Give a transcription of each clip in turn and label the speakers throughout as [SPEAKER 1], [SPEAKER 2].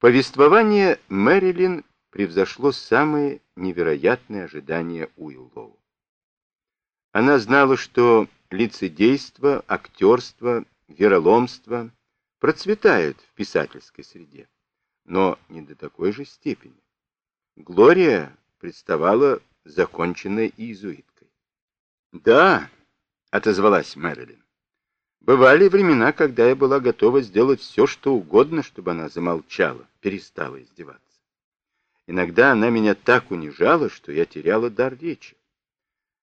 [SPEAKER 1] Повествование Мэрилин превзошло самые невероятные ожидания Уиллоу. Она знала, что лицедейство, актерство, вероломство процветают в писательской среде, но не до такой же степени. Глория представала законченной иезуиткой. «Да», — отозвалась Мэрилин, — «бывали времена, когда я была готова сделать все, что угодно, чтобы она замолчала, перестала издеваться. Иногда она меня так унижала, что я теряла дар речи.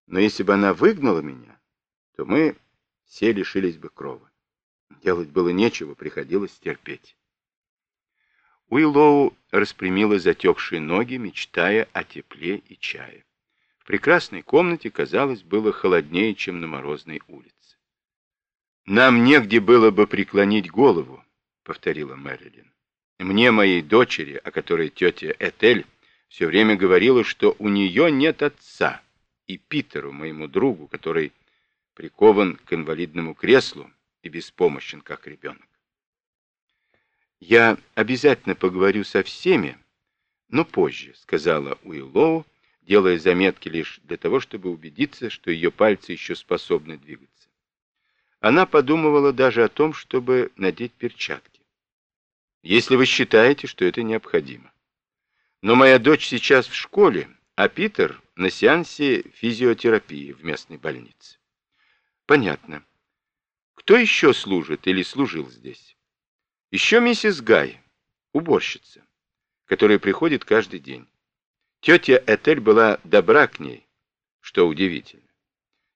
[SPEAKER 1] Но если бы она выгнала меня, то мы все лишились бы крова. Делать было нечего, приходилось терпеть. Уиллоу распрямила затекшие ноги, мечтая о тепле и чае. В прекрасной комнате, казалось, было холоднее, чем на морозной улице. «Нам негде было бы преклонить голову», — повторила Мэрилин. «Мне, моей дочери, о которой тетя Этель все время говорила, что у нее нет отца, и Питеру, моему другу, который прикован к инвалидному креслу и беспомощен, как ребенок. «Я обязательно поговорю со всеми, но позже», — сказала Уиллоу, делая заметки лишь для того, чтобы убедиться, что ее пальцы еще способны двигаться. Она подумывала даже о том, чтобы надеть перчатки. «Если вы считаете, что это необходимо. Но моя дочь сейчас в школе, а Питер на сеансе физиотерапии в местной больнице». «Понятно. Кто еще служит или служил здесь?» «Еще миссис Гай, уборщица, которая приходит каждый день. Тетя Этель была добра к ней, что удивительно.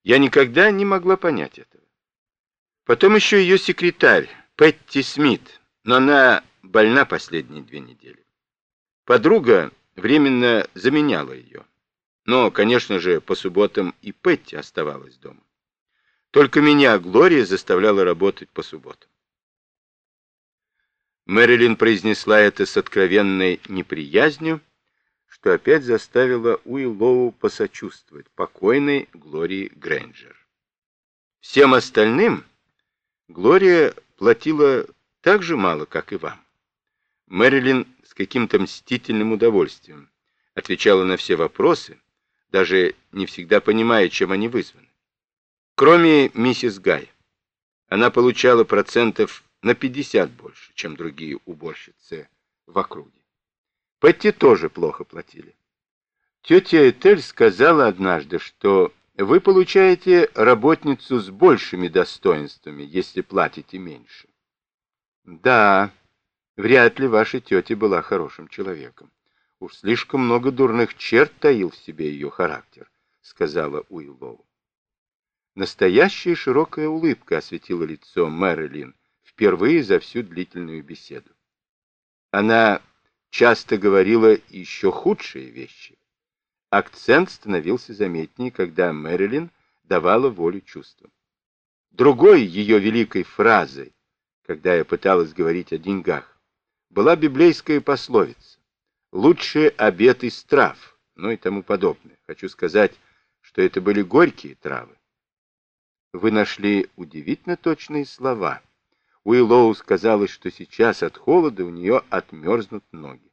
[SPEAKER 1] Я никогда не могла понять этого. Потом еще ее секретарь, Петти Смит, но она больна последние две недели. Подруга временно заменяла ее. Но, конечно же, по субботам и Петти оставалась дома. Только меня Глория заставляла работать по субботам. Мэрилин произнесла это с откровенной неприязнью, что опять заставило Уиллоу посочувствовать покойной Глории Грэнджер. Всем остальным Глория платила так же мало, как и вам. Мэрилин с каким-то мстительным удовольствием отвечала на все вопросы, даже не всегда понимая, чем они вызваны. Кроме миссис Гай, она получала процентов на 50 больше, чем другие уборщицы в округе. Петти тоже плохо платили. Тетя Этель сказала однажды, что вы получаете работницу с большими достоинствами, если платите меньше. Да, вряд ли ваша тетя была хорошим человеком. Уж слишком много дурных черт таил в себе ее характер, сказала Уиллоу. Настоящая широкая улыбка осветила лицо Мэрилин впервые за всю длительную беседу. Она часто говорила еще худшие вещи. Акцент становился заметнее, когда Мэрилин давала волю чувствам. Другой ее великой фразой, когда я пыталась говорить о деньгах, была библейская пословица «Лучше обед из трав», ну и тому подобное. Хочу сказать, что это были горькие травы. Вы нашли удивительно точные слова. Уиллоу сказалось, что сейчас от холода у нее отмерзнут ноги.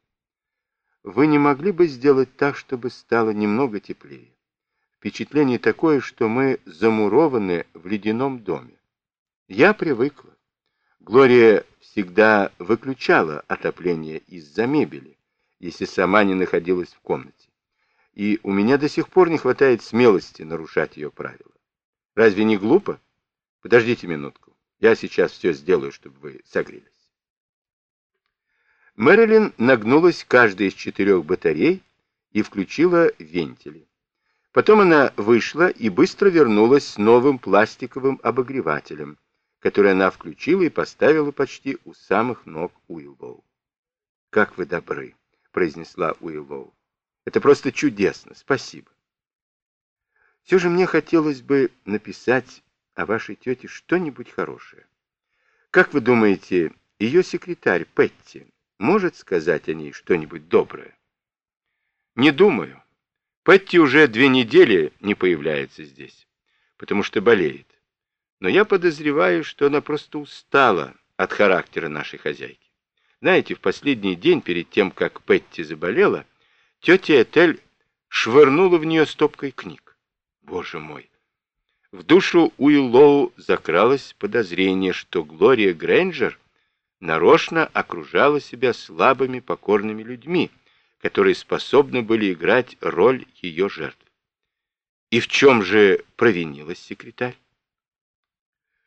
[SPEAKER 1] Вы не могли бы сделать так, чтобы стало немного теплее? Впечатление такое, что мы замурованы в ледяном доме. Я привыкла. Глория всегда выключала отопление из-за мебели, если сама не находилась в комнате. И у меня до сих пор не хватает смелости нарушать ее правила. Разве не глупо? Подождите минутку. Я сейчас все сделаю, чтобы вы согрелись. Мэрилин нагнулась к каждой из четырех батарей и включила вентили. Потом она вышла и быстро вернулась с новым пластиковым обогревателем, который она включила и поставила почти у самых ног Уиллоу. «Как вы добры!» — произнесла Уиллоу. «Это просто чудесно! Спасибо!» «Все же мне хотелось бы написать о вашей тете что-нибудь хорошее. Как вы думаете, ее секретарь Петти может сказать о ней что-нибудь доброе? Не думаю. Петти уже две недели не появляется здесь, потому что болеет. Но я подозреваю, что она просто устала от характера нашей хозяйки. Знаете, в последний день, перед тем, как Петти заболела, тетя Этель швырнула в нее стопкой книг. Боже мой! В душу Уиллоу закралось подозрение, что Глория Грэнджер нарочно окружала себя слабыми покорными людьми, которые способны были играть роль ее жертв. И в чем же провинилась секретарь?